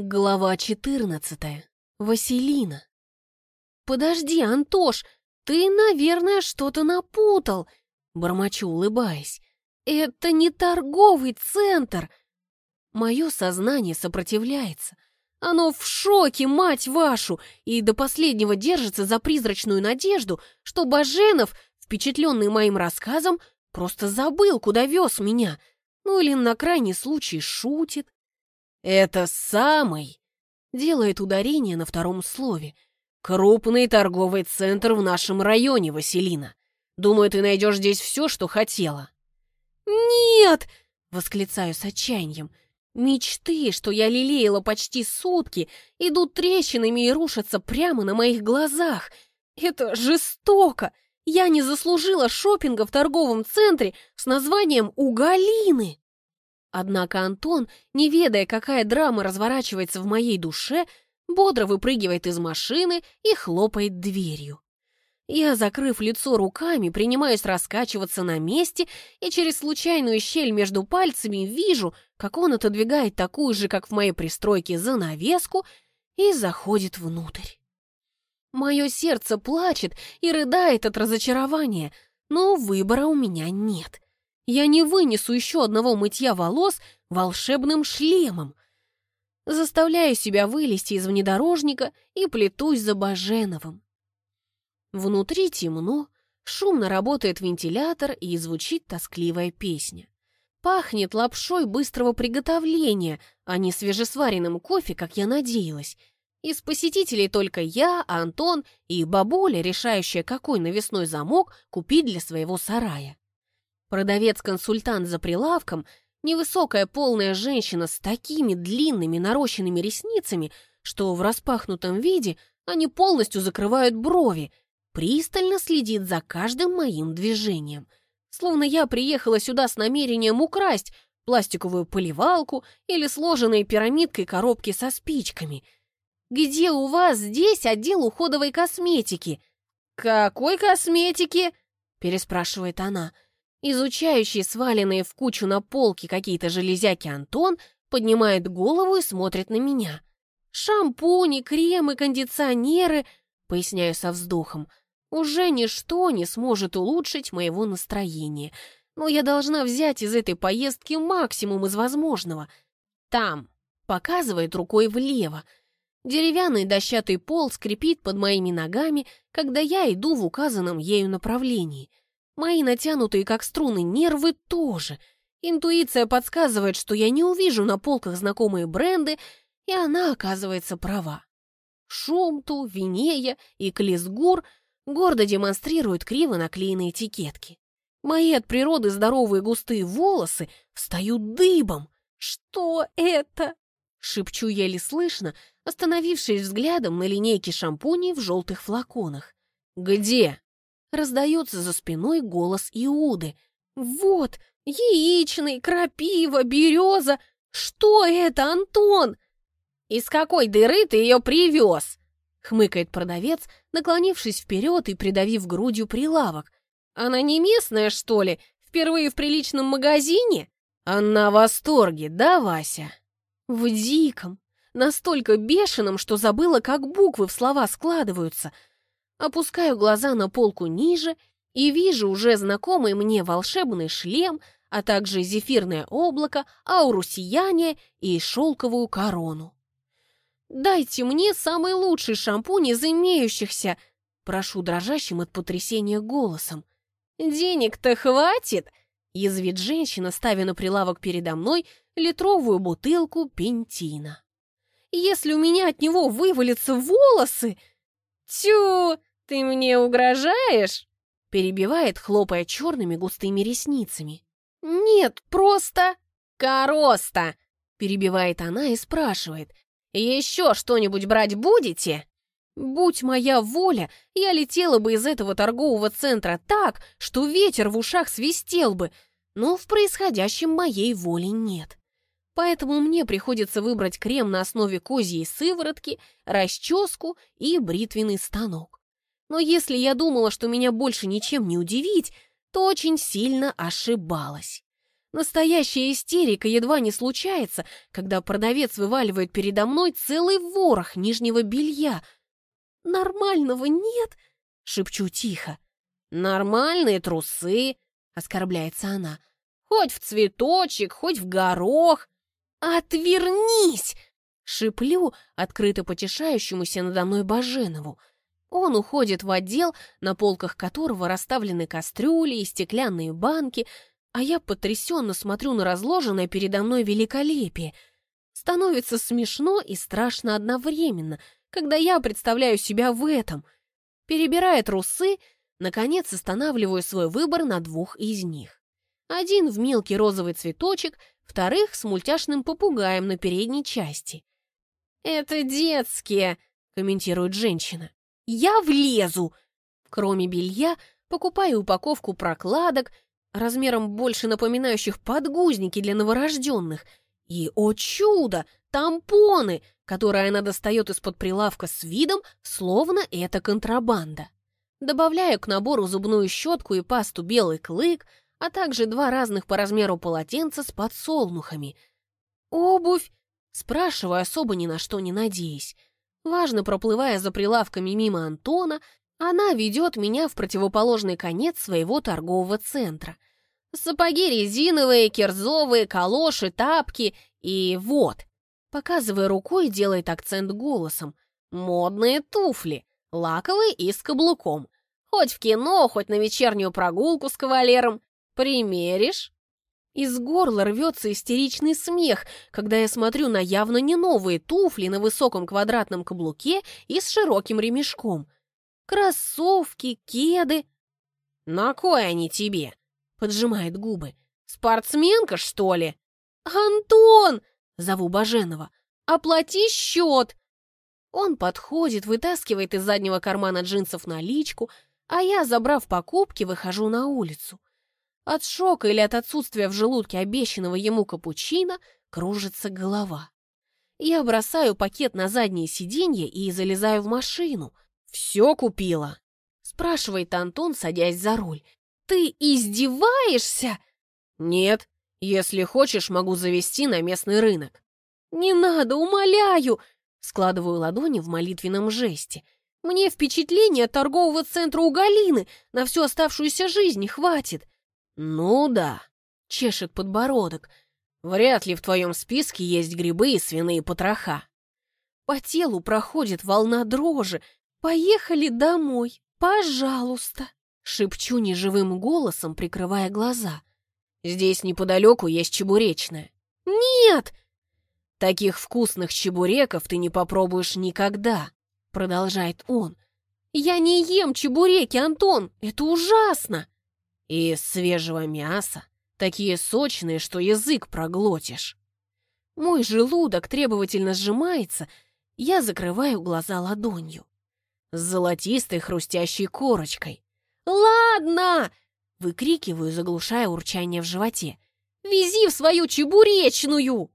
Глава 14. Василина. «Подожди, Антош, ты, наверное, что-то напутал», — бормочу, улыбаясь. «Это не торговый центр». Мое сознание сопротивляется. Оно в шоке, мать вашу, и до последнего держится за призрачную надежду, что Баженов, впечатленный моим рассказом, просто забыл, куда вез меня, ну или на крайний случай шутит. «Это самый...» — делает ударение на втором слове. «Крупный торговый центр в нашем районе, Василина. Думаю, ты найдешь здесь все, что хотела». «Нет!» — восклицаю с отчаянием. Мечты, что я лелеяла почти сутки, идут трещинами и рушатся прямо на моих глазах. Это жестоко! Я не заслужила шопинга в торговом центре с названием «Уголины». Однако Антон, не ведая, какая драма разворачивается в моей душе, бодро выпрыгивает из машины и хлопает дверью. Я, закрыв лицо руками, принимаюсь раскачиваться на месте и через случайную щель между пальцами вижу, как он отодвигает такую же, как в моей пристройке, занавеску и заходит внутрь. Мое сердце плачет и рыдает от разочарования, но выбора у меня нет — я не вынесу еще одного мытья волос волшебным шлемом. Заставляю себя вылезти из внедорожника и плетусь за Баженовым. Внутри темно, шумно работает вентилятор и звучит тоскливая песня. Пахнет лапшой быстрого приготовления, а не свежесваренным кофе, как я надеялась. Из посетителей только я, Антон и бабуля, решающая, какой навесной замок купить для своего сарая. Продавец-консультант за прилавком, невысокая полная женщина с такими длинными нарощенными ресницами, что в распахнутом виде они полностью закрывают брови, пристально следит за каждым моим движением. Словно я приехала сюда с намерением украсть пластиковую поливалку или сложенные пирамидкой коробки со спичками. «Где у вас здесь отдел уходовой косметики?» «Какой косметики?» – переспрашивает она – Изучающий сваленные в кучу на полке какие-то железяки Антон поднимает голову и смотрит на меня. «Шампуни, кремы, кондиционеры», — поясняю со вздохом, «уже ничто не сможет улучшить моего настроения, но я должна взять из этой поездки максимум из возможного. Там», — показывает рукой влево, Деревянный дощатый пол скрипит под моими ногами, когда я иду в указанном ею направлении. Мои натянутые, как струны, нервы тоже. Интуиция подсказывает, что я не увижу на полках знакомые бренды, и она оказывается права. Шумту, Винея и Клисгур гордо демонстрируют криво наклеенные этикетки. Мои от природы здоровые густые волосы встают дыбом. «Что это?» — шепчу еле слышно, остановившись взглядом на линейке шампуней в желтых флаконах. «Где?» Раздается за спиной голос Иуды. «Вот, яичный, крапива, береза! Что это, Антон?» «Из какой дыры ты ее привез?» Хмыкает продавец, наклонившись вперед и придавив грудью прилавок. «Она не местная, что ли? Впервые в приличном магазине?» «Она в восторге, да, Вася?» «В диком, настолько бешеном, что забыла, как буквы в слова складываются — Опускаю глаза на полку ниже и вижу уже знакомый мне волшебный шлем, а также зефирное облако, ауру сияния и шелковую корону. «Дайте мне самый лучший шампунь из имеющихся!» Прошу дрожащим от потрясения голосом. «Денег-то хватит!» Язвит женщина, ставя на прилавок передо мной литровую бутылку пентина. «Если у меня от него вывалятся волосы...» «Тю!» «Ты мне угрожаешь?» Перебивает, хлопая черными густыми ресницами. «Нет, просто...» «Короста!» Перебивает она и спрашивает. «Еще что-нибудь брать будете?» Будь моя воля, я летела бы из этого торгового центра так, что ветер в ушах свистел бы, но в происходящем моей воли нет. Поэтому мне приходится выбрать крем на основе козьей сыворотки, расческу и бритвенный станок. Но если я думала, что меня больше ничем не удивить, то очень сильно ошибалась. Настоящая истерика едва не случается, когда продавец вываливает передо мной целый ворох нижнего белья. «Нормального нет?» — шепчу тихо. «Нормальные трусы», — оскорбляется она. «Хоть в цветочек, хоть в горох». «Отвернись!» — шиплю, открыто потешающемуся надо мной Баженову. Он уходит в отдел, на полках которого расставлены кастрюли и стеклянные банки, а я потрясенно смотрю на разложенное передо мной великолепие. Становится смешно и страшно одновременно, когда я представляю себя в этом. Перебирая трусы, наконец останавливаю свой выбор на двух из них. Один в мелкий розовый цветочек, вторых с мультяшным попугаем на передней части. «Это детские», — комментирует женщина. «Я влезу!» Кроме белья, покупаю упаковку прокладок, размером больше напоминающих подгузники для новорожденных. И, о чудо, тампоны, которые она достает из-под прилавка с видом, словно это контрабанда. Добавляю к набору зубную щетку и пасту «Белый клык», а также два разных по размеру полотенца с подсолнухами. «Обувь?» Спрашиваю, особо ни на что не надеясь. Важно, проплывая за прилавками мимо Антона, она ведет меня в противоположный конец своего торгового центра. Сапоги резиновые, кирзовые, калоши, тапки и вот. Показывая рукой, делает акцент голосом. Модные туфли, лаковые и с каблуком. Хоть в кино, хоть на вечернюю прогулку с кавалером. Примеришь? Из горла рвется истеричный смех, когда я смотрю на явно не новые туфли на высоком квадратном каблуке и с широким ремешком. Кроссовки, кеды. «На кой они тебе?» — поджимает губы. «Спортсменка, что ли?» «Антон!» — зову Баженова. «Оплати счет!» Он подходит, вытаскивает из заднего кармана джинсов наличку, а я, забрав покупки, выхожу на улицу. От шока или от отсутствия в желудке обещанного ему капучино кружится голова. Я бросаю пакет на заднее сиденье и залезаю в машину — «Все купила?» — спрашивает Антон, садясь за руль. «Ты издеваешься?» «Нет. Если хочешь, могу завести на местный рынок». «Не надо, умоляю!» Складываю ладони в молитвенном жесте. «Мне впечатление торгового центра у Галины на всю оставшуюся жизнь хватит». «Ну да», — чешет подбородок. «Вряд ли в твоем списке есть грибы и свиные потроха». По телу проходит волна дрожи, «Поехали домой, пожалуйста!» Шепчу неживым голосом, прикрывая глаза. «Здесь неподалеку есть чебуречная». «Нет!» «Таких вкусных чебуреков ты не попробуешь никогда», — продолжает он. «Я не ем чебуреки, Антон, это ужасно!» «И свежего мяса, такие сочные, что язык проглотишь». Мой желудок требовательно сжимается, я закрываю глаза ладонью с золотистой хрустящей корочкой. «Ладно!» — выкрикиваю, заглушая урчание в животе. «Вези в свою чебуречную!»